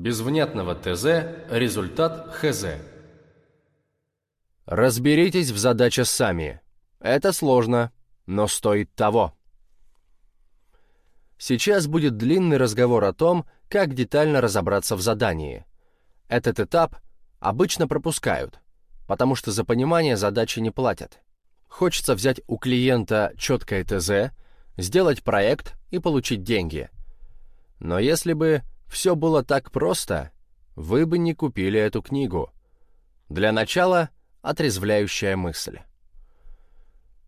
Без внятного ТЗ результат ХЗ. Разберитесь в задаче сами. Это сложно, но стоит того. Сейчас будет длинный разговор о том, как детально разобраться в задании. Этот этап обычно пропускают, потому что за понимание задачи не платят. Хочется взять у клиента четкое ТЗ, сделать проект и получить деньги. Но если бы все было так просто, вы бы не купили эту книгу. Для начала отрезвляющая мысль.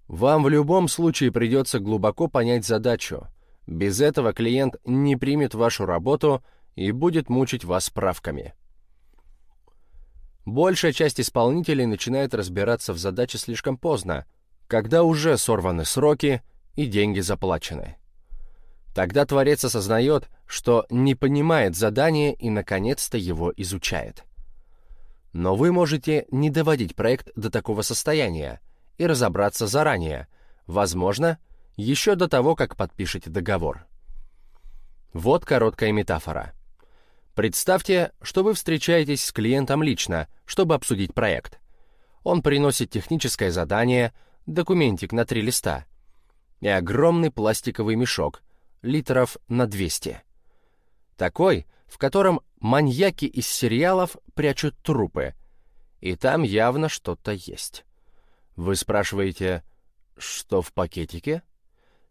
Вам в любом случае придется глубоко понять задачу. Без этого клиент не примет вашу работу и будет мучить вас справками. Большая часть исполнителей начинает разбираться в задаче слишком поздно, когда уже сорваны сроки и деньги заплачены. Тогда творец осознает, что не понимает задание и наконец-то его изучает. Но вы можете не доводить проект до такого состояния и разобраться заранее, возможно, еще до того, как подпишете договор. Вот короткая метафора. Представьте, что вы встречаетесь с клиентом лично, чтобы обсудить проект. Он приносит техническое задание, документик на три листа и огромный пластиковый мешок, литров на 200. Такой, в котором маньяки из сериалов прячут трупы, и там явно что-то есть. Вы спрашиваете, что в пакетике?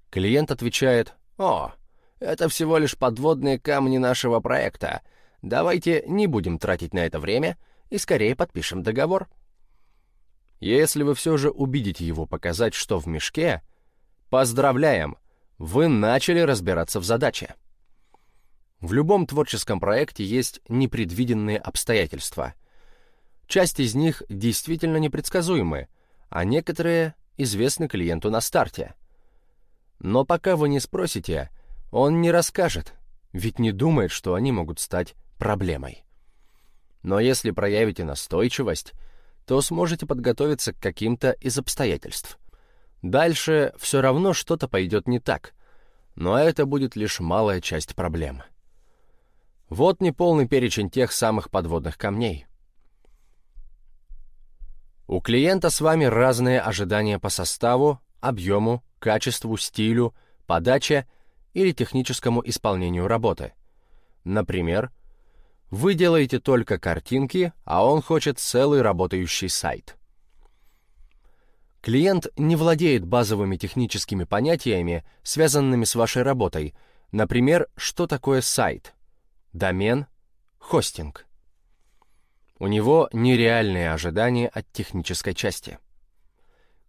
Клиент отвечает, «О, это всего лишь подводные камни нашего проекта. Давайте не будем тратить на это время и скорее подпишем договор». Если вы все же убедите его показать, что в мешке, поздравляем, вы начали разбираться в задаче. В любом творческом проекте есть непредвиденные обстоятельства. Часть из них действительно непредсказуемы, а некоторые известны клиенту на старте. Но пока вы не спросите, он не расскажет, ведь не думает, что они могут стать проблемой. Но если проявите настойчивость, то сможете подготовиться к каким-то из обстоятельств. Дальше все равно что-то пойдет не так, но это будет лишь малая часть проблемы. Вот неполный перечень тех самых подводных камней. У клиента с вами разные ожидания по составу, объему, качеству, стилю, подаче или техническому исполнению работы. Например, вы делаете только картинки, а он хочет целый работающий сайт. Клиент не владеет базовыми техническими понятиями, связанными с вашей работой, например, что такое сайт, домен, хостинг. У него нереальные ожидания от технической части.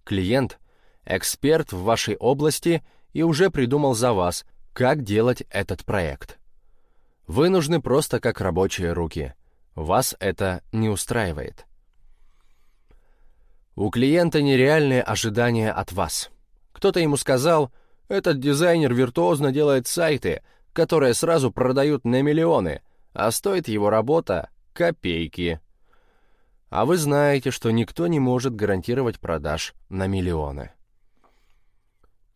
Клиент — эксперт в вашей области и уже придумал за вас, как делать этот проект. Вы нужны просто как рабочие руки. Вас это не устраивает. У клиента нереальные ожидания от вас. Кто-то ему сказал, этот дизайнер виртуозно делает сайты, которые сразу продают на миллионы, а стоит его работа Копейки. А вы знаете, что никто не может гарантировать продаж на миллионы.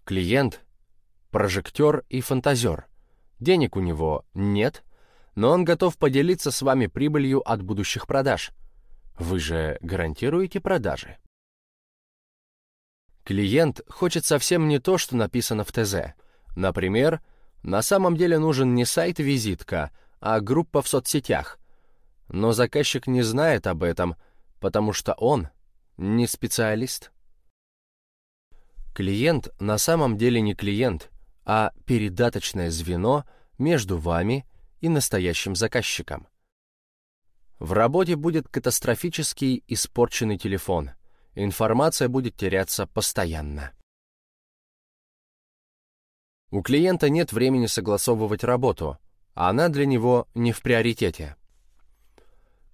Клиент — прожектор и фантазер. Денег у него нет, но он готов поделиться с вами прибылью от будущих продаж. Вы же гарантируете продажи. Клиент хочет совсем не то, что написано в ТЗ. Например, на самом деле нужен не сайт-визитка, а группа в соцсетях — но заказчик не знает об этом, потому что он не специалист. Клиент на самом деле не клиент, а передаточное звено между вами и настоящим заказчиком. В работе будет катастрофически испорченный телефон. Информация будет теряться постоянно. У клиента нет времени согласовывать работу, а она для него не в приоритете.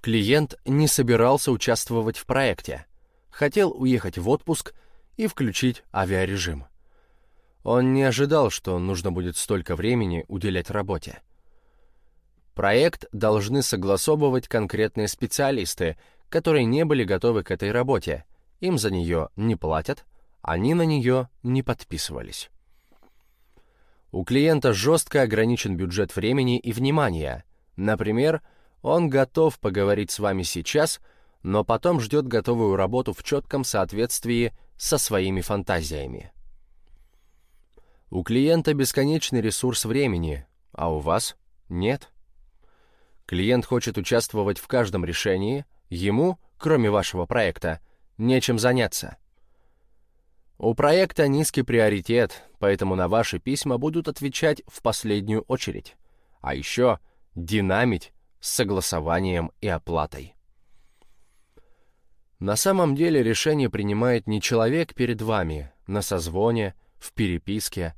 Клиент не собирался участвовать в проекте, хотел уехать в отпуск и включить авиарежим. Он не ожидал, что нужно будет столько времени уделять работе. Проект должны согласовывать конкретные специалисты, которые не были готовы к этой работе, им за нее не платят, они на нее не подписывались. У клиента жестко ограничен бюджет времени и внимания. Например, Он готов поговорить с вами сейчас, но потом ждет готовую работу в четком соответствии со своими фантазиями. У клиента бесконечный ресурс времени, а у вас нет. Клиент хочет участвовать в каждом решении, ему, кроме вашего проекта, нечем заняться. У проекта низкий приоритет, поэтому на ваши письма будут отвечать в последнюю очередь. А еще динамить с согласованием и оплатой. На самом деле решение принимает не человек перед вами, на созвоне, в переписке,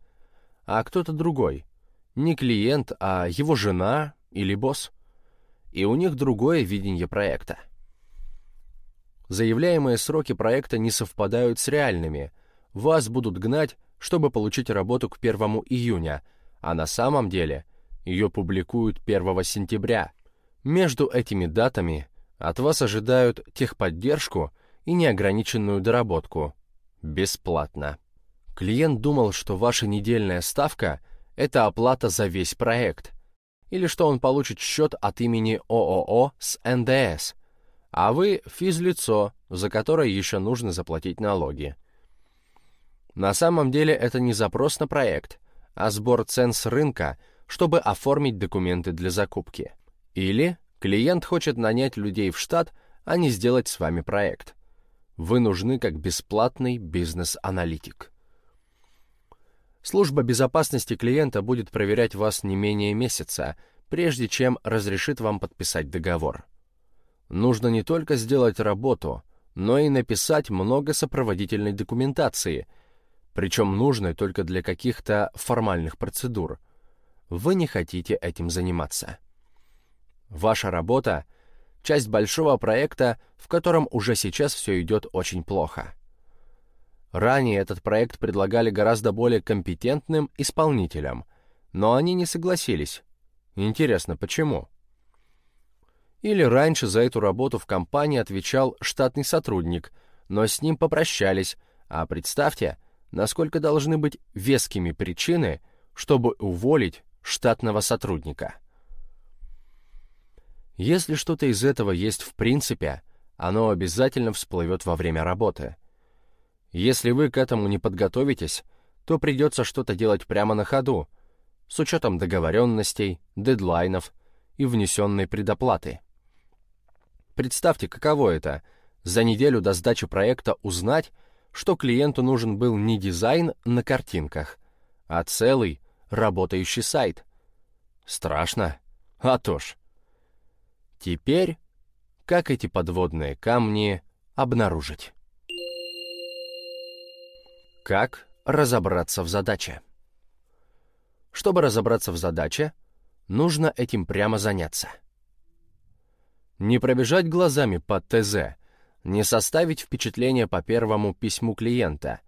а кто-то другой. Не клиент, а его жена или босс. И у них другое видение проекта. Заявляемые сроки проекта не совпадают с реальными. Вас будут гнать, чтобы получить работу к 1 июня, а на самом деле ее публикуют 1 сентября. Между этими датами от вас ожидают техподдержку и неограниченную доработку. Бесплатно. Клиент думал, что ваша недельная ставка – это оплата за весь проект, или что он получит счет от имени ООО с НДС, а вы – физлицо, за которое еще нужно заплатить налоги. На самом деле это не запрос на проект, а сбор цен с рынка, чтобы оформить документы для закупки. Или клиент хочет нанять людей в штат, а не сделать с вами проект. Вы нужны как бесплатный бизнес-аналитик. Служба безопасности клиента будет проверять вас не менее месяца, прежде чем разрешит вам подписать договор. Нужно не только сделать работу, но и написать много сопроводительной документации, причем нужной только для каких-то формальных процедур. Вы не хотите этим заниматься. Ваша работа — часть большого проекта, в котором уже сейчас все идет очень плохо. Ранее этот проект предлагали гораздо более компетентным исполнителям, но они не согласились. Интересно, почему? Или раньше за эту работу в компании отвечал штатный сотрудник, но с ним попрощались, а представьте, насколько должны быть вескими причины, чтобы уволить штатного сотрудника. Если что-то из этого есть в принципе, оно обязательно всплывет во время работы. Если вы к этому не подготовитесь, то придется что-то делать прямо на ходу, с учетом договоренностей, дедлайнов и внесенной предоплаты. Представьте, каково это — за неделю до сдачи проекта узнать, что клиенту нужен был не дизайн на картинках, а целый работающий сайт. Страшно? А то ж. Теперь, как эти подводные камни обнаружить? Как разобраться в задаче? Чтобы разобраться в задаче, нужно этим прямо заняться. Не пробежать глазами по ТЗ, не составить впечатление по первому письму клиента,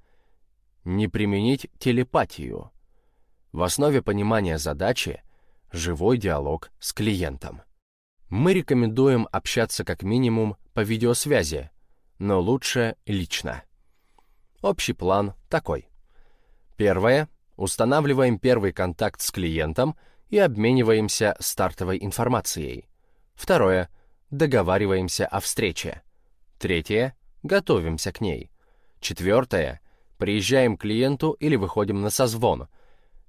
не применить телепатию. В основе понимания задачи – живой диалог с клиентом. Мы рекомендуем общаться как минимум по видеосвязи, но лучше лично. Общий план такой. Первое. Устанавливаем первый контакт с клиентом и обмениваемся стартовой информацией. Второе. Договариваемся о встрече. Третье. Готовимся к ней. Четвертое. Приезжаем к клиенту или выходим на созвон.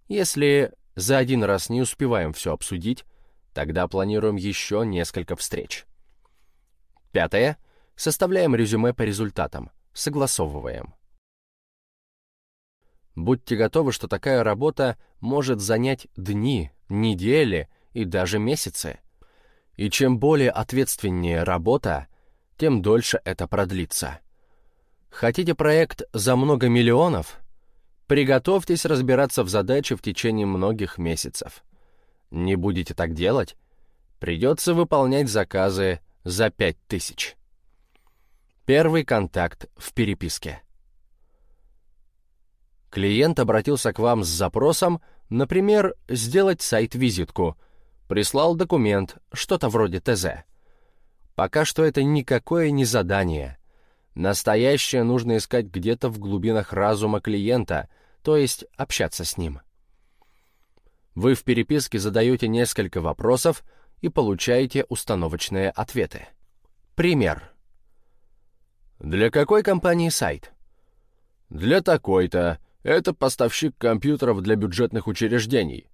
Если за один раз не успеваем все обсудить, тогда планируем еще несколько встреч. Пятое. Составляем резюме по результатам, согласовываем. Будьте готовы, что такая работа может занять дни, недели и даже месяцы. И чем более ответственнее работа, тем дольше это продлится. Хотите проект за много миллионов? Приготовьтесь разбираться в задаче в течение многих месяцев. Не будете так делать? Придется выполнять заказы за пять тысяч. Первый контакт в переписке. Клиент обратился к вам с запросом, например, сделать сайт-визитку, прислал документ, что-то вроде ТЗ. Пока что это никакое не задание. Настоящее нужно искать где-то в глубинах разума клиента, то есть общаться с ним. Вы в переписке задаете несколько вопросов и получаете установочные ответы. Пример. Для какой компании сайт? Для такой-то. Это поставщик компьютеров для бюджетных учреждений.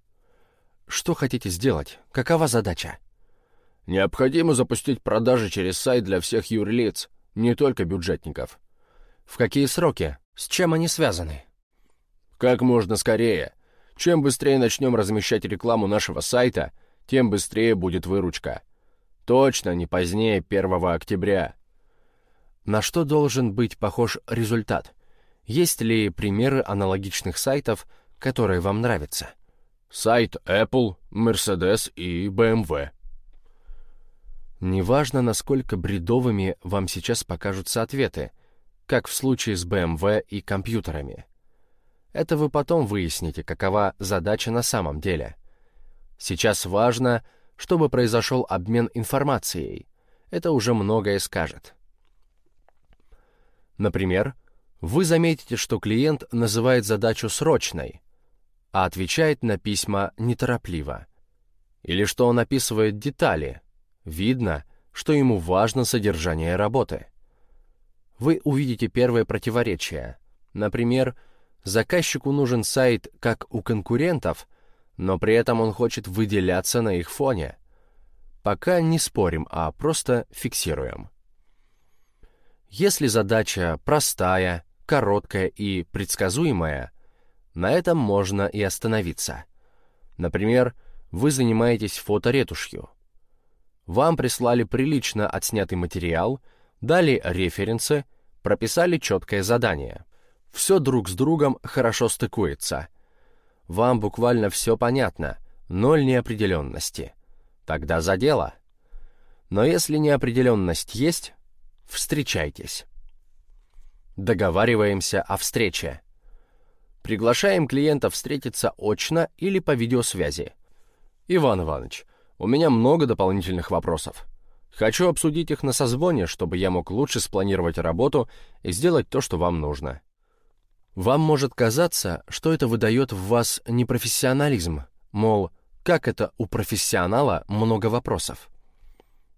Что хотите сделать? Какова задача? Необходимо запустить продажи через сайт для всех юрлиц, не только бюджетников. В какие сроки? С чем они связаны? Как можно скорее. Чем быстрее начнем размещать рекламу нашего сайта, тем быстрее будет выручка. Точно не позднее 1 октября. На что должен быть похож результат? Есть ли примеры аналогичных сайтов, которые вам нравятся? Сайт Apple, Mercedes и BMW. Неважно, насколько бредовыми вам сейчас покажутся ответы, как в случае с BMW и компьютерами. Это вы потом выясните, какова задача на самом деле. Сейчас важно, чтобы произошел обмен информацией. Это уже многое скажет. Например, вы заметите, что клиент называет задачу срочной, а отвечает на письма неторопливо. Или что он описывает детали. Видно, что ему важно содержание работы. Вы увидите первое противоречие. Например, заказчику нужен сайт, как у конкурентов, но при этом он хочет выделяться на их фоне. Пока не спорим, а просто фиксируем. Если задача простая, короткая и предсказуемая, на этом можно и остановиться. Например, вы занимаетесь фоторетушью. Вам прислали прилично отснятый материал, дали референсы, прописали четкое задание. Все друг с другом хорошо стыкуется. Вам буквально все понятно, ноль неопределенности. Тогда за дело. Но если неопределенность есть, Встречайтесь. Договариваемся о встрече. Приглашаем клиента встретиться очно или по видеосвязи. Иван Иванович, у меня много дополнительных вопросов. Хочу обсудить их на созвоне, чтобы я мог лучше спланировать работу и сделать то, что вам нужно. Вам может казаться, что это выдает в вас непрофессионализм, мол, как это у профессионала много вопросов.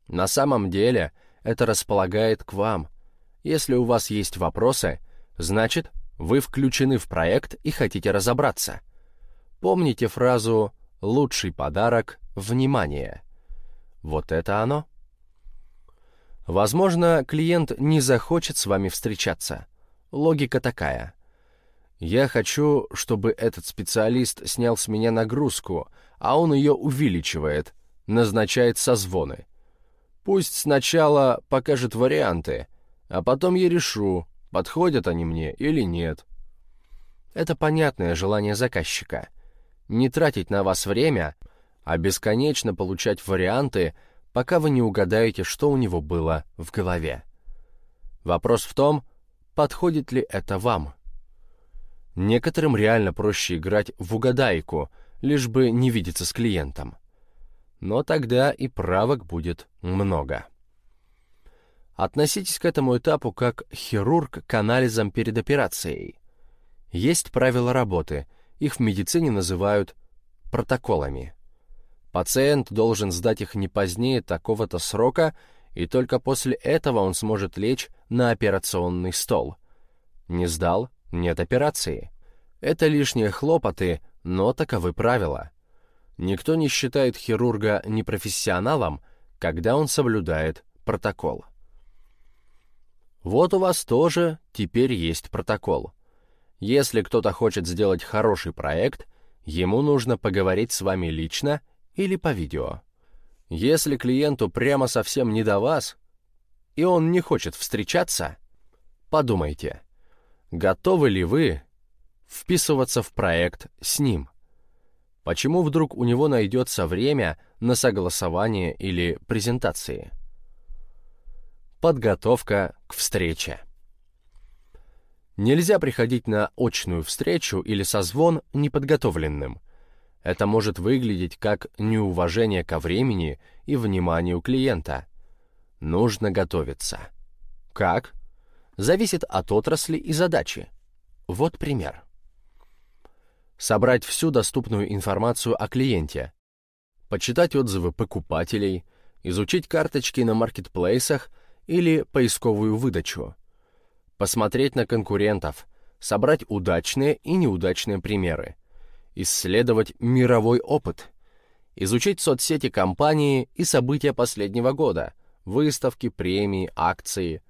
На самом деле – это располагает к вам. Если у вас есть вопросы, значит, вы включены в проект и хотите разобраться. Помните фразу «лучший подарок – внимание». Вот это оно. Возможно, клиент не захочет с вами встречаться. Логика такая. Я хочу, чтобы этот специалист снял с меня нагрузку, а он ее увеличивает, назначает созвоны. Пусть сначала покажет варианты, а потом я решу, подходят они мне или нет. Это понятное желание заказчика. Не тратить на вас время, а бесконечно получать варианты, пока вы не угадаете, что у него было в голове. Вопрос в том, подходит ли это вам. Некоторым реально проще играть в угадайку, лишь бы не видеться с клиентом но тогда и правок будет много. Относитесь к этому этапу как хирург к анализам перед операцией. Есть правила работы, их в медицине называют протоколами. Пациент должен сдать их не позднее такого-то срока, и только после этого он сможет лечь на операционный стол. Не сдал — нет операции. Это лишние хлопоты, но таковы правила. Никто не считает хирурга непрофессионалом, когда он соблюдает протокол. Вот у вас тоже теперь есть протокол. Если кто-то хочет сделать хороший проект, ему нужно поговорить с вами лично или по видео. Если клиенту прямо совсем не до вас, и он не хочет встречаться, подумайте, готовы ли вы вписываться в проект с ним – Почему вдруг у него найдется время на согласование или презентации? Подготовка к встрече. Нельзя приходить на очную встречу или созвон неподготовленным. Это может выглядеть как неуважение ко времени и вниманию клиента. Нужно готовиться. Как? Зависит от отрасли и задачи. Вот пример собрать всю доступную информацию о клиенте, почитать отзывы покупателей, изучить карточки на маркетплейсах или поисковую выдачу, посмотреть на конкурентов, собрать удачные и неудачные примеры, исследовать мировой опыт, изучить соцсети компании и события последнего года, выставки, премии, акции,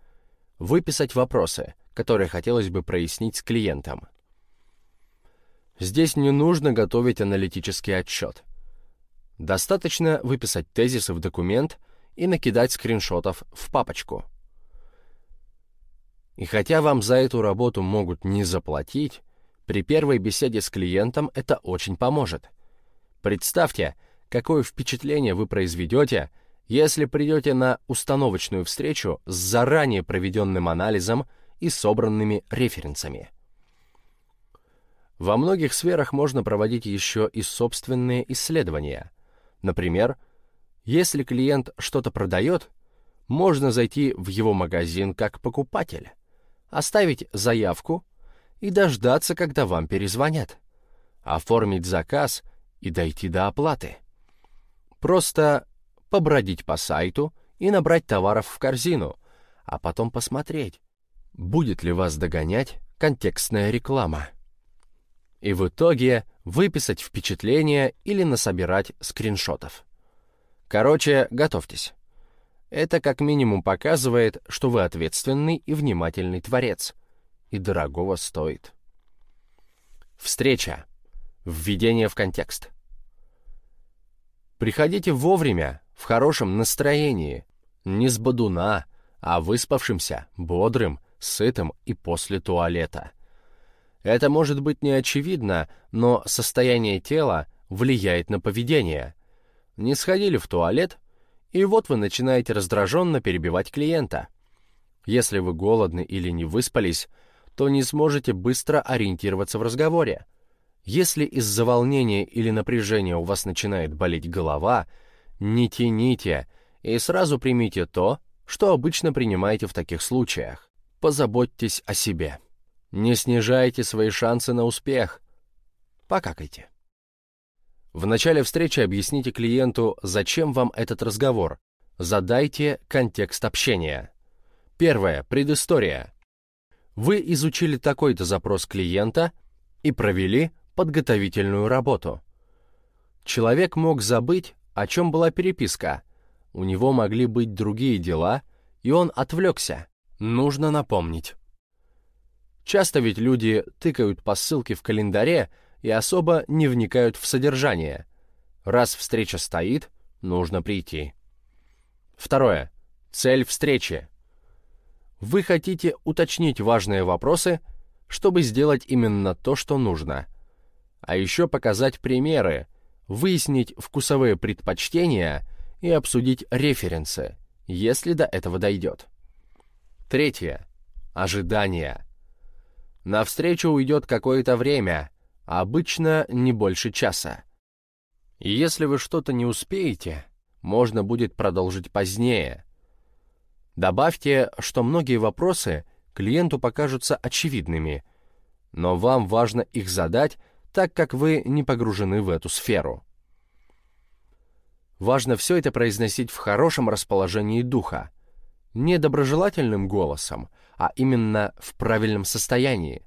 выписать вопросы, которые хотелось бы прояснить с клиентом. Здесь не нужно готовить аналитический отчет. Достаточно выписать тезисы в документ и накидать скриншотов в папочку. И хотя вам за эту работу могут не заплатить, при первой беседе с клиентом это очень поможет. Представьте, какое впечатление вы произведете, если придете на установочную встречу с заранее проведенным анализом и собранными референсами. Во многих сферах можно проводить еще и собственные исследования. Например, если клиент что-то продает, можно зайти в его магазин как покупатель, оставить заявку и дождаться, когда вам перезвонят, оформить заказ и дойти до оплаты. Просто побродить по сайту и набрать товаров в корзину, а потом посмотреть, будет ли вас догонять контекстная реклама и в итоге выписать впечатление или насобирать скриншотов. Короче, готовьтесь. Это как минимум показывает, что вы ответственный и внимательный творец, и дорогого стоит. Встреча. Введение в контекст. Приходите вовремя, в хорошем настроении, не с бодуна, а выспавшимся, бодрым, сытым и после туалета. Это может быть не очевидно, но состояние тела влияет на поведение. Не сходили в туалет, и вот вы начинаете раздраженно перебивать клиента. Если вы голодны или не выспались, то не сможете быстро ориентироваться в разговоре. Если из-за волнения или напряжения у вас начинает болеть голова, не тяните и сразу примите то, что обычно принимаете в таких случаях. Позаботьтесь о себе. Не снижайте свои шансы на успех. Покакайте. В начале встречи объясните клиенту, зачем вам этот разговор. Задайте контекст общения. Первое. Предыстория. Вы изучили такой-то запрос клиента и провели подготовительную работу. Человек мог забыть, о чем была переписка. У него могли быть другие дела, и он отвлекся. Нужно напомнить. Часто ведь люди тыкают по ссылке в календаре и особо не вникают в содержание. Раз встреча стоит, нужно прийти. Второе. Цель встречи. Вы хотите уточнить важные вопросы, чтобы сделать именно то, что нужно. А еще показать примеры, выяснить вкусовые предпочтения и обсудить референсы, если до этого дойдет. Третье. Ожидание. На встречу уйдет какое-то время, обычно не больше часа. Если вы что-то не успеете, можно будет продолжить позднее. Добавьте, что многие вопросы клиенту покажутся очевидными, но вам важно их задать, так как вы не погружены в эту сферу. Важно все это произносить в хорошем расположении духа, не доброжелательным голосом, а именно в правильном состоянии.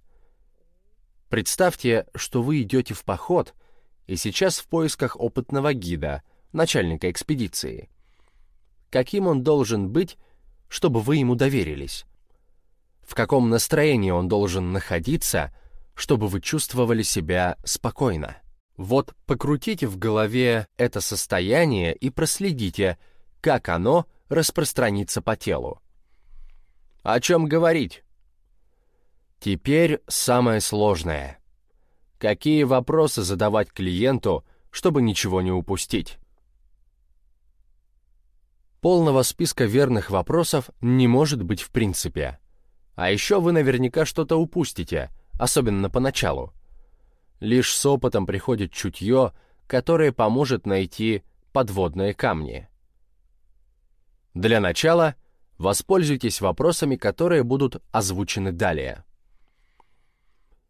Представьте, что вы идете в поход и сейчас в поисках опытного гида, начальника экспедиции. Каким он должен быть, чтобы вы ему доверились? В каком настроении он должен находиться, чтобы вы чувствовали себя спокойно? Вот покрутите в голове это состояние и проследите, как оно распространится по телу. О чем говорить? Теперь самое сложное. Какие вопросы задавать клиенту, чтобы ничего не упустить? Полного списка верных вопросов не может быть в принципе. А еще вы наверняка что-то упустите, особенно поначалу. Лишь с опытом приходит чутье, которое поможет найти подводные камни. Для начала воспользуйтесь вопросами, которые будут озвучены далее.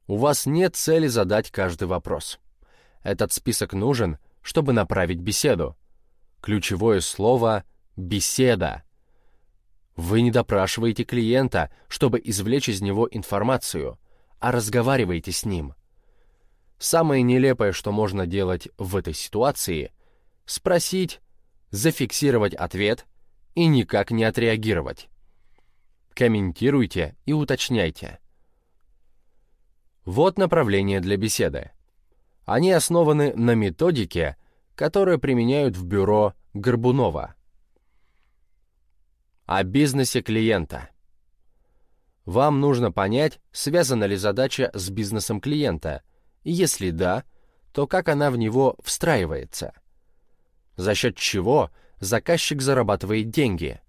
У вас нет цели задать каждый вопрос. Этот список нужен, чтобы направить беседу. Ключевое слово «беседа». Вы не допрашиваете клиента, чтобы извлечь из него информацию, а разговариваете с ним. Самое нелепое, что можно делать в этой ситуации — спросить, зафиксировать ответ и никак не отреагировать. Комментируйте и уточняйте. Вот направление для беседы. Они основаны на методике, которую применяют в бюро Горбунова. О бизнесе клиента. Вам нужно понять, связана ли задача с бизнесом клиента, если да, то как она в него встраивается. За счет чего заказчик зарабатывает деньги.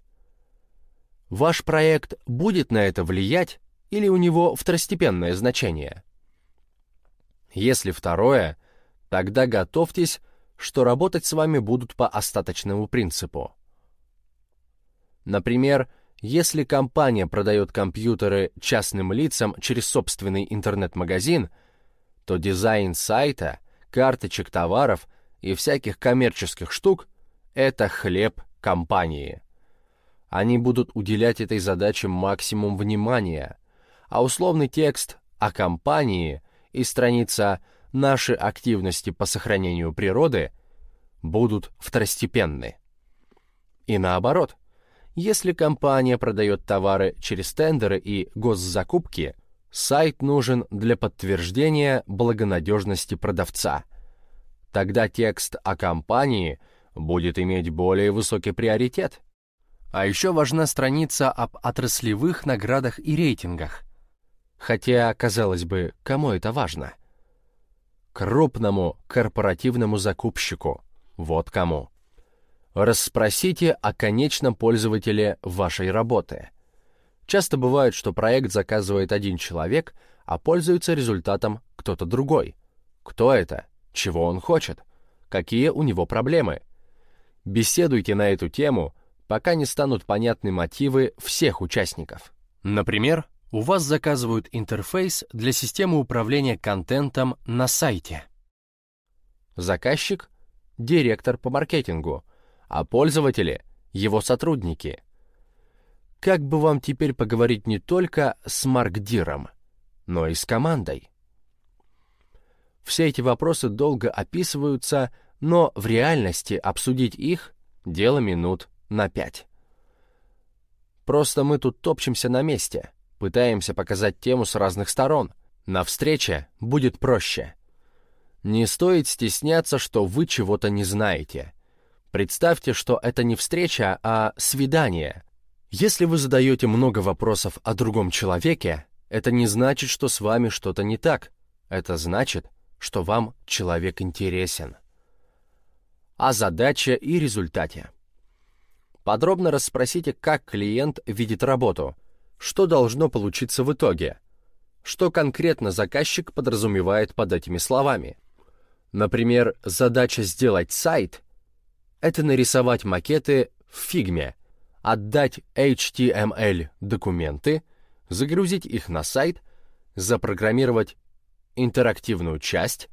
Ваш проект будет на это влиять или у него второстепенное значение? Если второе, тогда готовьтесь, что работать с вами будут по остаточному принципу. Например, если компания продает компьютеры частным лицам через собственный интернет-магазин, то дизайн сайта, карточек товаров и всяких коммерческих штук — это хлеб компании. Они будут уделять этой задаче максимум внимания, а условный текст о компании и страница «Наши активности по сохранению природы» будут второстепенны. И наоборот, если компания продает товары через тендеры и госзакупки, сайт нужен для подтверждения благонадежности продавца. Тогда текст о компании будет иметь более высокий приоритет. А еще важна страница об отраслевых наградах и рейтингах. Хотя, казалось бы, кому это важно? Крупному корпоративному закупщику. Вот кому. Расспросите о конечном пользователе вашей работы. Часто бывает, что проект заказывает один человек, а пользуется результатом кто-то другой. Кто это? Чего он хочет? Какие у него проблемы? Беседуйте на эту тему, пока не станут понятны мотивы всех участников. Например, у вас заказывают интерфейс для системы управления контентом на сайте. Заказчик — директор по маркетингу, а пользователи — его сотрудники. Как бы вам теперь поговорить не только с маркдиром, но и с командой? Все эти вопросы долго описываются, но в реальности обсудить их — дело минут на пять. Просто мы тут топчемся на месте — Пытаемся показать тему с разных сторон. На встрече будет проще. Не стоит стесняться, что вы чего-то не знаете. Представьте, что это не встреча, а свидание. Если вы задаете много вопросов о другом человеке, это не значит, что с вами что-то не так. Это значит, что вам человек интересен. О задаче и результате. Подробно расспросите, как клиент видит работу – что должно получиться в итоге? Что конкретно заказчик подразумевает под этими словами? Например, задача сделать сайт — это нарисовать макеты в фигме, отдать HTML-документы, загрузить их на сайт, запрограммировать интерактивную часть,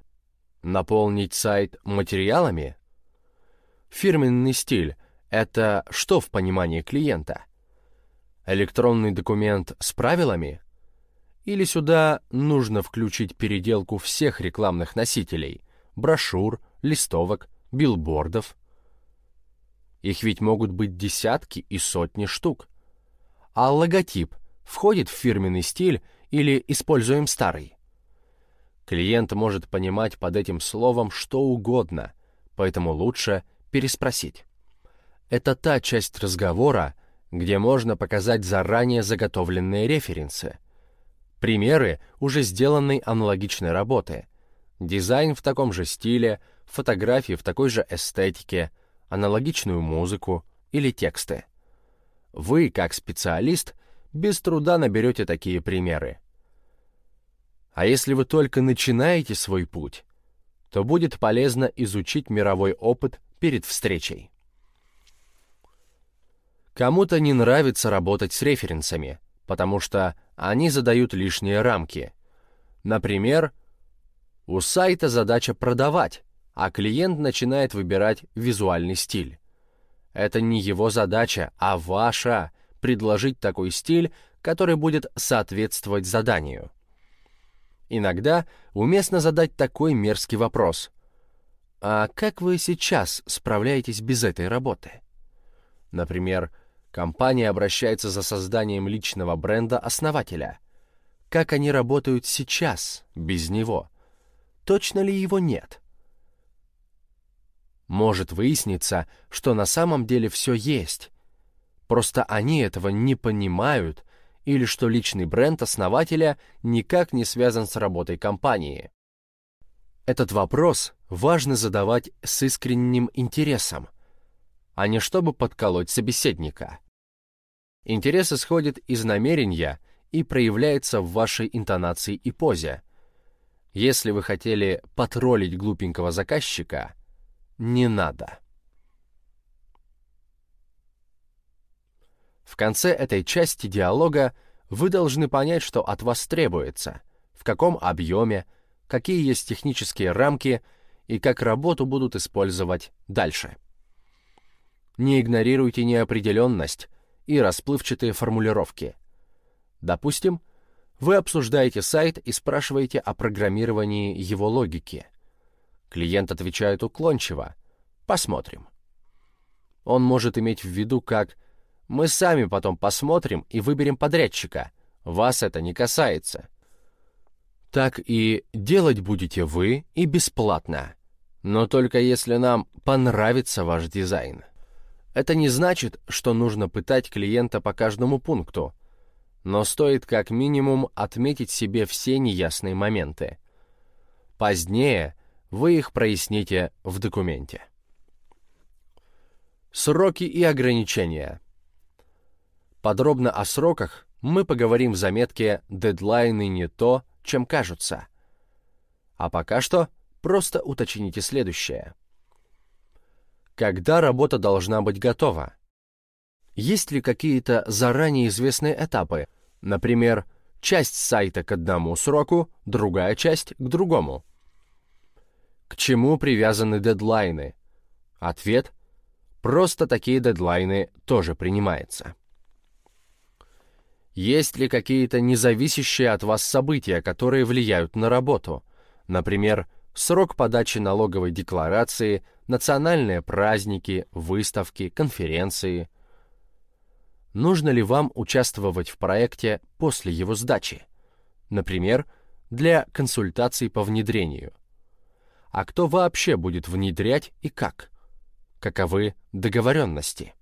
наполнить сайт материалами? Фирменный стиль — это что в понимании клиента? Электронный документ с правилами? Или сюда нужно включить переделку всех рекламных носителей, брошюр, листовок, билбордов? Их ведь могут быть десятки и сотни штук. А логотип входит в фирменный стиль или используем старый? Клиент может понимать под этим словом что угодно, поэтому лучше переспросить. Это та часть разговора, где можно показать заранее заготовленные референсы, примеры уже сделанной аналогичной работы, дизайн в таком же стиле, фотографии в такой же эстетике, аналогичную музыку или тексты. Вы, как специалист, без труда наберете такие примеры. А если вы только начинаете свой путь, то будет полезно изучить мировой опыт перед встречей. Кому-то не нравится работать с референсами, потому что они задают лишние рамки. Например, у сайта задача продавать, а клиент начинает выбирать визуальный стиль. Это не его задача, а ваша — предложить такой стиль, который будет соответствовать заданию. Иногда уместно задать такой мерзкий вопрос. А как вы сейчас справляетесь без этой работы? Например, компания обращается за созданием личного бренда основателя. Как они работают сейчас, без него? Точно ли его нет? Может выясниться, что на самом деле все есть. Просто они этого не понимают или что личный бренд основателя никак не связан с работой компании. Этот вопрос важно задавать с искренним интересом, а не чтобы подколоть собеседника. Интерес исходит из намерения и проявляется в вашей интонации и позе. Если вы хотели потроллить глупенького заказчика, не надо. В конце этой части диалога вы должны понять, что от вас требуется, в каком объеме, какие есть технические рамки и как работу будут использовать дальше. Не игнорируйте неопределенность и расплывчатые формулировки. Допустим, вы обсуждаете сайт и спрашиваете о программировании его логики. Клиент отвечает уклончиво «посмотрим». Он может иметь в виду как мы сами потом посмотрим и выберем подрядчика. Вас это не касается. Так и делать будете вы и бесплатно. Но только если нам понравится ваш дизайн. Это не значит, что нужно пытать клиента по каждому пункту, но стоит как минимум отметить себе все неясные моменты. Позднее вы их проясните в документе. Сроки и ограничения – Подробно о сроках мы поговорим в заметке «Дедлайны не то, чем кажутся». А пока что просто уточните следующее. Когда работа должна быть готова? Есть ли какие-то заранее известные этапы, например, часть сайта к одному сроку, другая часть к другому? К чему привязаны дедлайны? Ответ – просто такие дедлайны тоже принимается. Есть ли какие-то независящие от вас события, которые влияют на работу? Например, срок подачи налоговой декларации, национальные праздники, выставки, конференции. Нужно ли вам участвовать в проекте после его сдачи? Например, для консультаций по внедрению. А кто вообще будет внедрять и как? Каковы договоренности?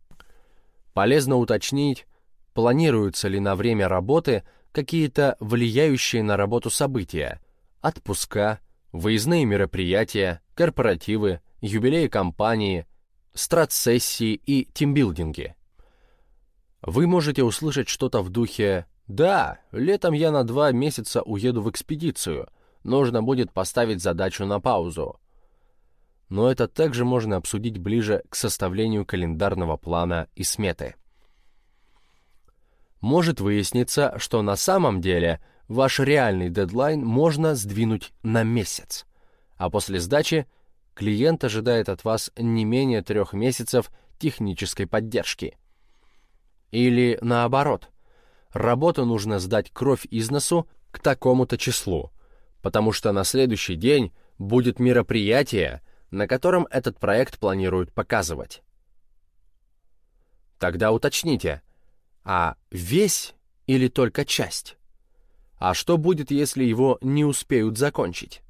Полезно уточнить, планируются ли на время работы какие-то влияющие на работу события, отпуска, выездные мероприятия, корпоративы, юбилеи компании, стратсессии и тимбилдинги. Вы можете услышать что-то в духе «Да, летом я на два месяца уеду в экспедицию, нужно будет поставить задачу на паузу». Но это также можно обсудить ближе к составлению календарного плана и сметы может выясниться, что на самом деле ваш реальный дедлайн можно сдвинуть на месяц, а после сдачи клиент ожидает от вас не менее трех месяцев технической поддержки. Или наоборот, работу нужно сдать кровь из носу к такому-то числу, потому что на следующий день будет мероприятие, на котором этот проект планируют показывать. Тогда уточните, а весь или только часть? А что будет, если его не успеют закончить?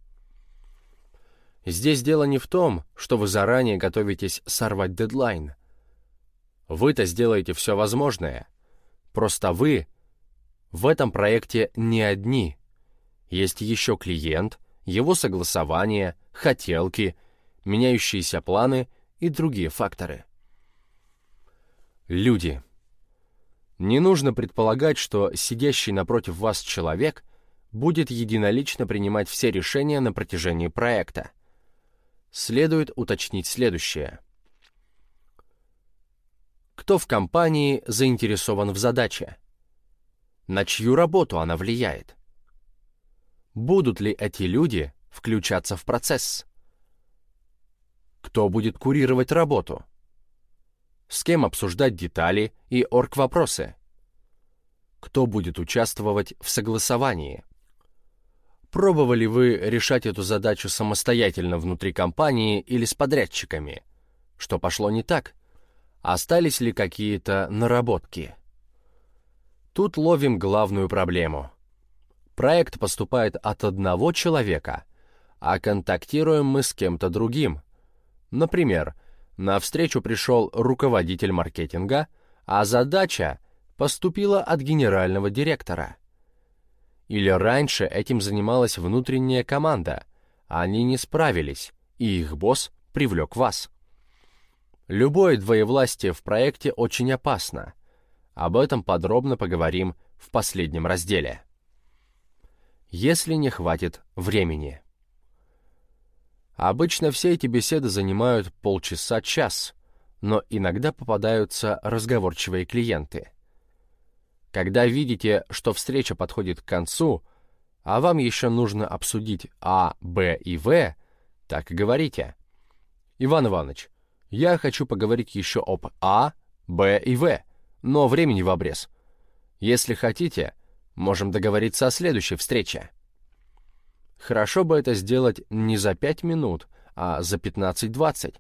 Здесь дело не в том, что вы заранее готовитесь сорвать дедлайн. Вы-то сделаете все возможное. Просто вы в этом проекте не одни. Есть еще клиент, его согласование, хотелки, меняющиеся планы и другие факторы. Люди — не нужно предполагать, что сидящий напротив вас человек будет единолично принимать все решения на протяжении проекта. Следует уточнить следующее. Кто в компании заинтересован в задаче? На чью работу она влияет? Будут ли эти люди включаться в процесс? Кто будет курировать работу? С кем обсуждать детали и орг-вопросы? Кто будет участвовать в согласовании? Пробовали вы решать эту задачу самостоятельно внутри компании или с подрядчиками? Что пошло не так? Остались ли какие-то наработки? Тут ловим главную проблему. Проект поступает от одного человека, а контактируем мы с кем-то другим. Например, на встречу пришел руководитель маркетинга, а задача поступила от генерального директора. Или раньше этим занималась внутренняя команда, они не справились, и их босс привлек вас. Любое двоевластие в проекте очень опасно. Об этом подробно поговорим в последнем разделе. Если не хватит времени. Обычно все эти беседы занимают полчаса-час, но иногда попадаются разговорчивые клиенты. Когда видите, что встреча подходит к концу, а вам еще нужно обсудить А, Б и В, так и говорите. Иван Иванович, я хочу поговорить еще об А, Б и В, но времени в обрез. Если хотите, можем договориться о следующей встрече. Хорошо бы это сделать не за 5 минут, а за 15-20.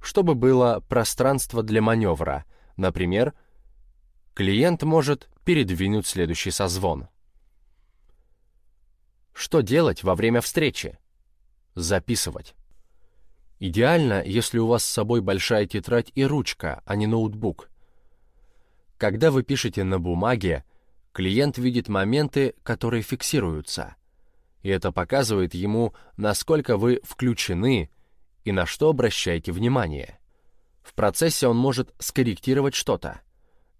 Чтобы было пространство для маневра. Например, клиент может передвинуть следующий созвон. Что делать во время встречи? Записывать. Идеально, если у вас с собой большая тетрадь и ручка, а не ноутбук. Когда вы пишете на бумаге, клиент видит моменты, которые фиксируются и это показывает ему, насколько вы включены и на что обращаете внимание. В процессе он может скорректировать что-то.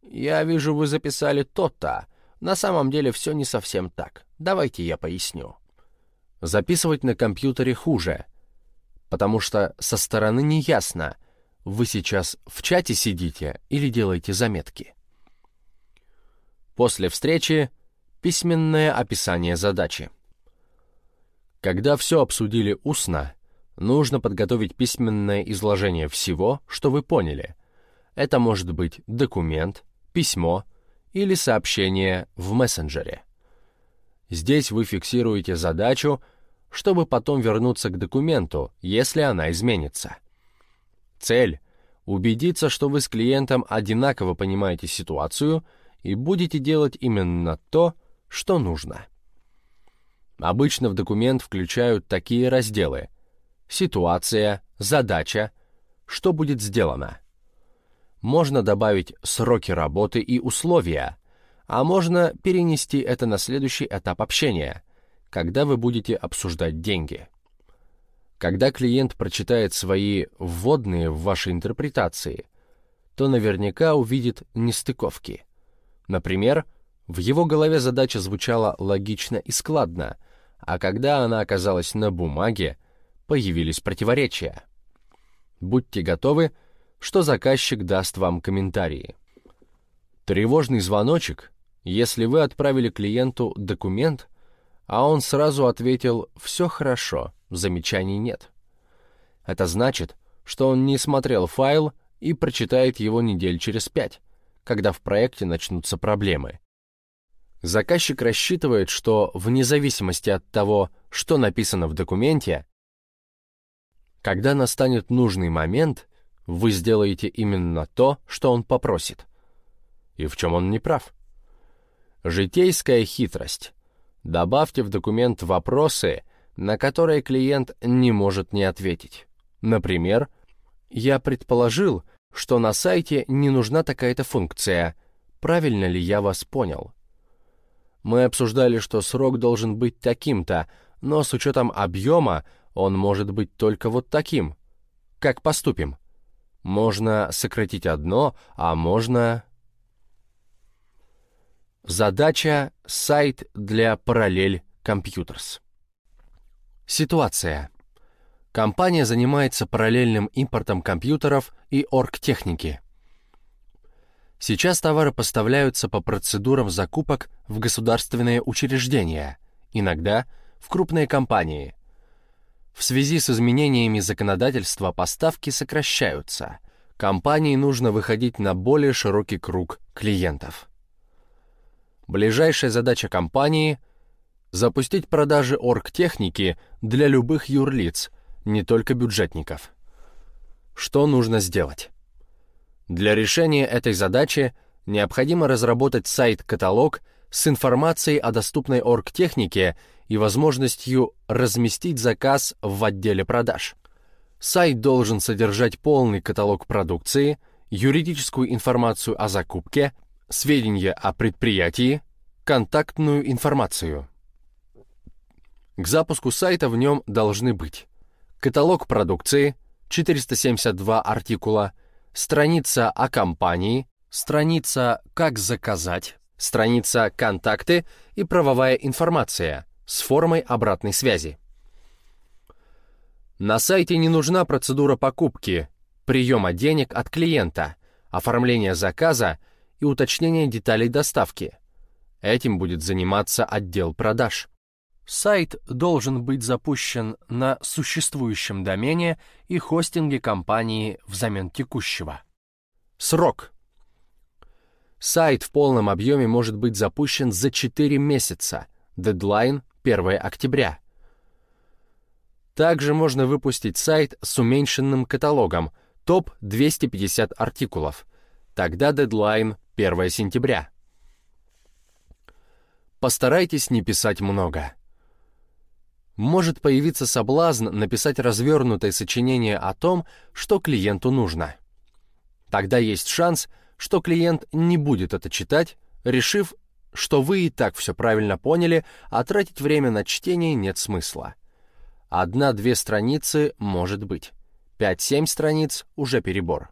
«Я вижу, вы записали то-то. На самом деле все не совсем так. Давайте я поясню». Записывать на компьютере хуже, потому что со стороны не ясно, вы сейчас в чате сидите или делаете заметки. После встречи письменное описание задачи. Когда все обсудили устно, нужно подготовить письменное изложение всего, что вы поняли. Это может быть документ, письмо или сообщение в мессенджере. Здесь вы фиксируете задачу, чтобы потом вернуться к документу, если она изменится. Цель — убедиться, что вы с клиентом одинаково понимаете ситуацию и будете делать именно то, что нужно. Обычно в документ включают такие разделы «Ситуация», «Задача», «Что будет сделано». Можно добавить сроки работы и условия, а можно перенести это на следующий этап общения, когда вы будете обсуждать деньги. Когда клиент прочитает свои вводные в вашей интерпретации, то наверняка увидит нестыковки. Например, в его голове задача звучала логично и складно – а когда она оказалась на бумаге, появились противоречия. Будьте готовы, что заказчик даст вам комментарии. Тревожный звоночек, если вы отправили клиенту документ, а он сразу ответил «все хорошо, замечаний нет». Это значит, что он не смотрел файл и прочитает его недель через пять, когда в проекте начнутся проблемы. Заказчик рассчитывает, что вне зависимости от того, что написано в документе, когда настанет нужный момент, вы сделаете именно то, что он попросит. И в чем он не прав? Житейская хитрость. Добавьте в документ вопросы, на которые клиент не может не ответить. Например, «Я предположил, что на сайте не нужна такая-то функция. Правильно ли я вас понял?» Мы обсуждали, что срок должен быть таким-то, но с учетом объема он может быть только вот таким. Как поступим? Можно сократить одно, а можно... Задача — сайт для параллель Computers. Ситуация. Компания занимается параллельным импортом компьютеров и оргтехники. Сейчас товары поставляются по процедурам закупок в государственные учреждения, иногда в крупные компании. В связи с изменениями законодательства поставки сокращаются. Компании нужно выходить на более широкий круг клиентов. Ближайшая задача компании – запустить продажи оргтехники для любых юрлиц, не только бюджетников. Что нужно сделать? Для решения этой задачи необходимо разработать сайт-каталог с информацией о доступной оргтехнике и возможностью разместить заказ в отделе продаж. Сайт должен содержать полный каталог продукции, юридическую информацию о закупке, сведения о предприятии, контактную информацию. К запуску сайта в нем должны быть каталог продукции, 472 артикула, страница о компании, страница «Как заказать», страница «Контакты» и правовая информация, с формой обратной связи. На сайте не нужна процедура покупки, приема денег от клиента, оформления заказа и уточнения деталей доставки. Этим будет заниматься отдел продаж. Сайт должен быть запущен на существующем домене и хостинге компании взамен текущего. Срок. Сайт в полном объеме может быть запущен за 4 месяца. Дедлайн 1 октября. Также можно выпустить сайт с уменьшенным каталогом, топ 250 артикулов. Тогда дедлайн 1 сентября. Постарайтесь не писать много. Может появиться соблазн написать развернутое сочинение о том, что клиенту нужно. Тогда есть шанс, что клиент не будет это читать, решив, что вы и так все правильно поняли, а тратить время на чтение нет смысла. Одна-две страницы может быть. Пять-семь страниц — уже перебор.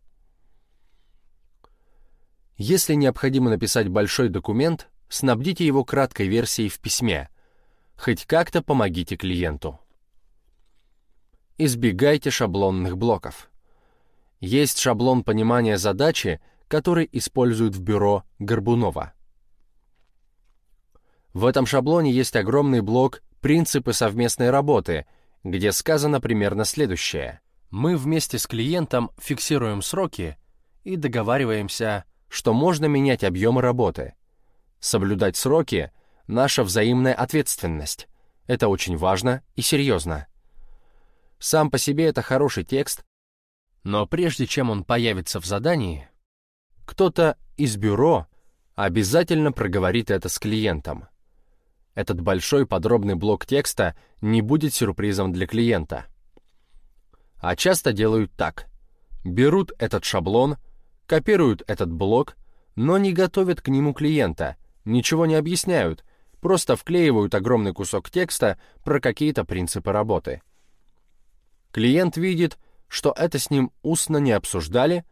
Если необходимо написать большой документ, снабдите его краткой версией в письме. Хоть как-то помогите клиенту. Избегайте шаблонных блоков. Есть шаблон понимания задачи, который используют в бюро Горбунова. В этом шаблоне есть огромный блок «Принципы совместной работы», где сказано примерно следующее. Мы вместе с клиентом фиксируем сроки и договариваемся, что можно менять объемы работы. Соблюдать сроки — наша взаимная ответственность. Это очень важно и серьезно. Сам по себе это хороший текст, но прежде чем он появится в задании, кто-то из бюро обязательно проговорит это с клиентом. Этот большой подробный блок текста не будет сюрпризом для клиента. А часто делают так. Берут этот шаблон, копируют этот блок, но не готовят к нему клиента, ничего не объясняют, просто вклеивают огромный кусок текста про какие-то принципы работы. Клиент видит, что это с ним устно не обсуждали,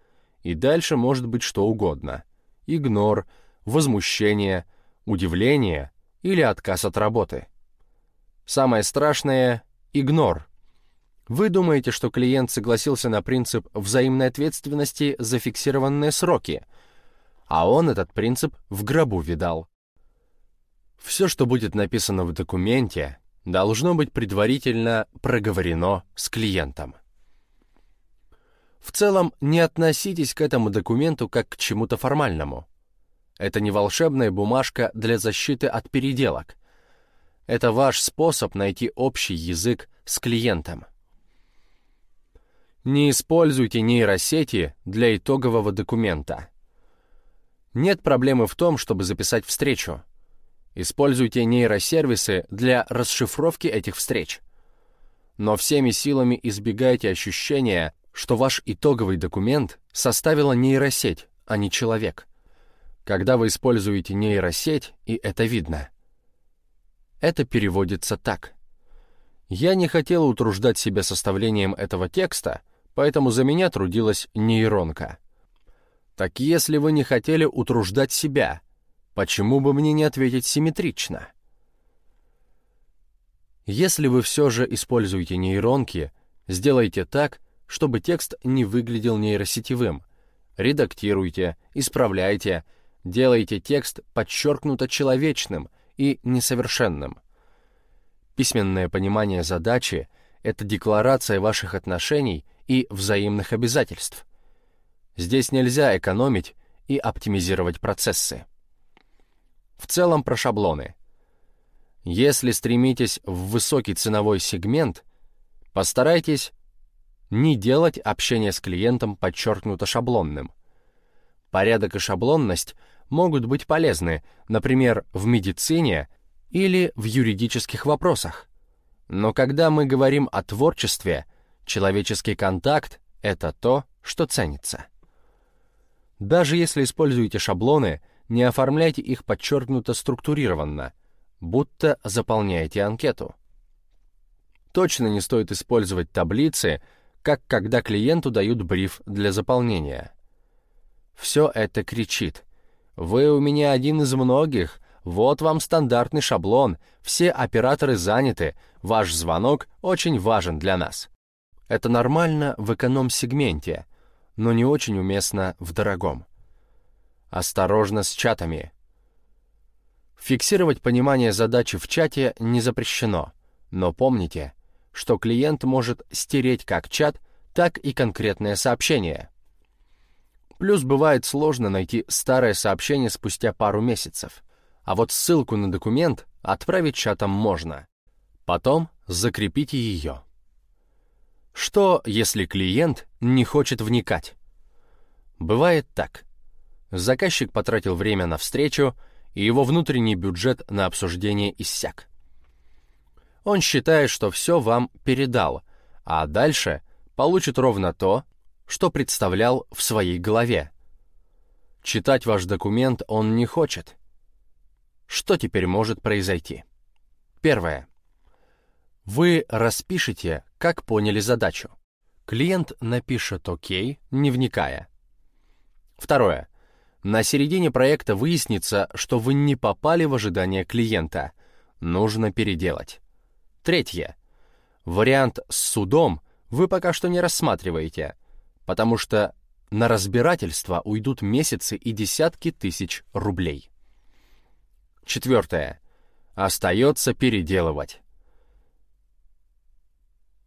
и дальше может быть что угодно. Игнор, возмущение, удивление, или отказ от работы. Самое страшное — игнор. Вы думаете, что клиент согласился на принцип взаимной ответственности за фиксированные сроки, а он этот принцип в гробу видал. Все, что будет написано в документе, должно быть предварительно проговорено с клиентом. В целом, не относитесь к этому документу как к чему-то формальному. Это не волшебная бумажка для защиты от переделок. Это ваш способ найти общий язык с клиентом. Не используйте нейросети для итогового документа. Нет проблемы в том, чтобы записать встречу. Используйте нейросервисы для расшифровки этих встреч. Но всеми силами избегайте ощущения, что ваш итоговый документ составила нейросеть, а не человек – когда вы используете нейросеть, и это видно. Это переводится так. Я не хотел утруждать себя составлением этого текста, поэтому за меня трудилась нейронка. Так если вы не хотели утруждать себя, почему бы мне не ответить симметрично? Если вы все же используете нейронки, сделайте так, чтобы текст не выглядел нейросетевым. Редактируйте, исправляйте, Делайте текст подчеркнуто человечным и несовершенным. Письменное понимание задачи это декларация ваших отношений и взаимных обязательств. Здесь нельзя экономить и оптимизировать процессы. В целом про шаблоны. Если стремитесь в высокий ценовой сегмент, постарайтесь не делать общение с клиентом подчеркнуто шаблонным. Порядок и шаблонность могут быть полезны, например, в медицине или в юридических вопросах. Но когда мы говорим о творчестве, человеческий контакт — это то, что ценится. Даже если используете шаблоны, не оформляйте их подчеркнуто структурированно, будто заполняете анкету. Точно не стоит использовать таблицы, как когда клиенту дают бриф для заполнения. Все это кричит. «Вы у меня один из многих, вот вам стандартный шаблон, все операторы заняты, ваш звонок очень важен для нас». Это нормально в эконом-сегменте, но не очень уместно в дорогом. Осторожно с чатами. Фиксировать понимание задачи в чате не запрещено, но помните, что клиент может стереть как чат, так и конкретное сообщение. Плюс бывает сложно найти старое сообщение спустя пару месяцев, а вот ссылку на документ отправить чатом можно. Потом закрепите ее. Что, если клиент не хочет вникать? Бывает так. Заказчик потратил время на встречу, и его внутренний бюджет на обсуждение иссяк. Он считает, что все вам передал, а дальше получит ровно то, что представлял в своей голове. Читать ваш документ он не хочет. Что теперь может произойти? Первое. Вы распишите, как поняли задачу. Клиент напишет «Окей», не вникая. Второе. На середине проекта выяснится, что вы не попали в ожидания клиента. Нужно переделать. Третье. Вариант с судом вы пока что не рассматриваете, потому что на разбирательство уйдут месяцы и десятки тысяч рублей. Четвертое. Остается переделывать.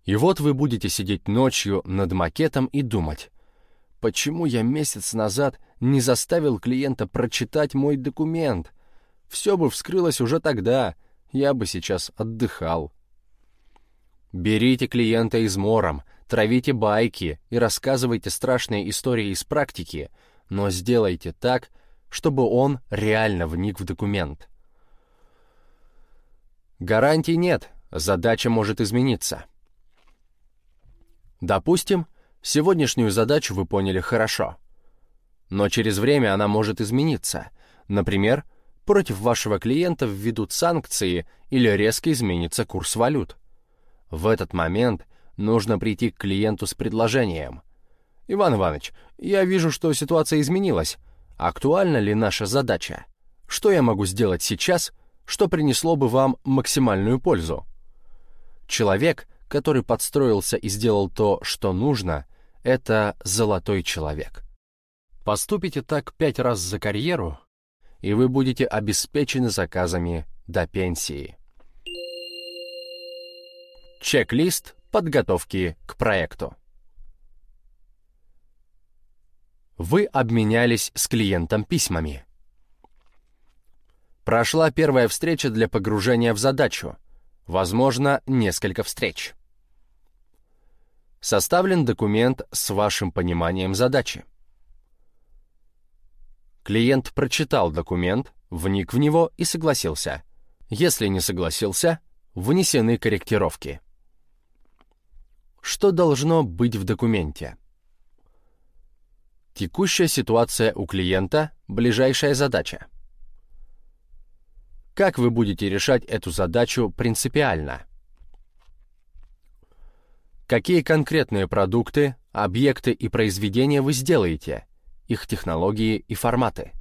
И вот вы будете сидеть ночью над макетом и думать, почему я месяц назад не заставил клиента прочитать мой документ? Все бы вскрылось уже тогда, я бы сейчас отдыхал. Берите клиента измором, травите байки и рассказывайте страшные истории из практики, но сделайте так, чтобы он реально вник в документ. Гарантий нет, задача может измениться. Допустим, сегодняшнюю задачу вы поняли хорошо. Но через время она может измениться. Например, против вашего клиента введут санкции или резко изменится курс валют. В этот момент нужно прийти к клиенту с предложением. «Иван Иванович, я вижу, что ситуация изменилась. Актуальна ли наша задача? Что я могу сделать сейчас, что принесло бы вам максимальную пользу?» Человек — который подстроился и сделал то, что нужно, это золотой человек. Поступите так пять раз за карьеру, и вы будете обеспечены заказами до пенсии. Чек-лист подготовки к проекту. Вы обменялись с клиентом письмами. Прошла первая встреча для погружения в задачу, возможно, несколько встреч. Составлен документ с вашим пониманием задачи. Клиент прочитал документ, вник в него и согласился. Если не согласился, внесены корректировки. Что должно быть в документе? Текущая ситуация у клиента, ближайшая задача. Как вы будете решать эту задачу принципиально? Какие конкретные продукты, объекты и произведения вы сделаете, их технологии и форматы.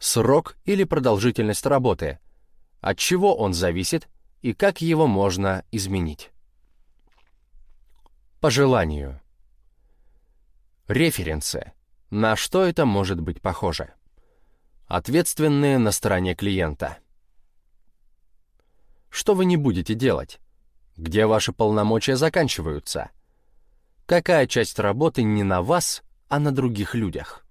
Срок или продолжительность работы, от чего он зависит и как его можно изменить. По желанию. Референсы. На что это может быть похоже? Ответственные на стороне клиента. Что вы не будете делать? Где ваши полномочия заканчиваются? Какая часть работы не на вас, а на других людях?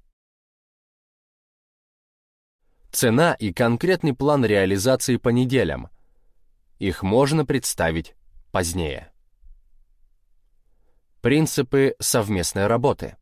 Цена и конкретный план реализации по неделям. Их можно представить позднее. Принципы совместной работы.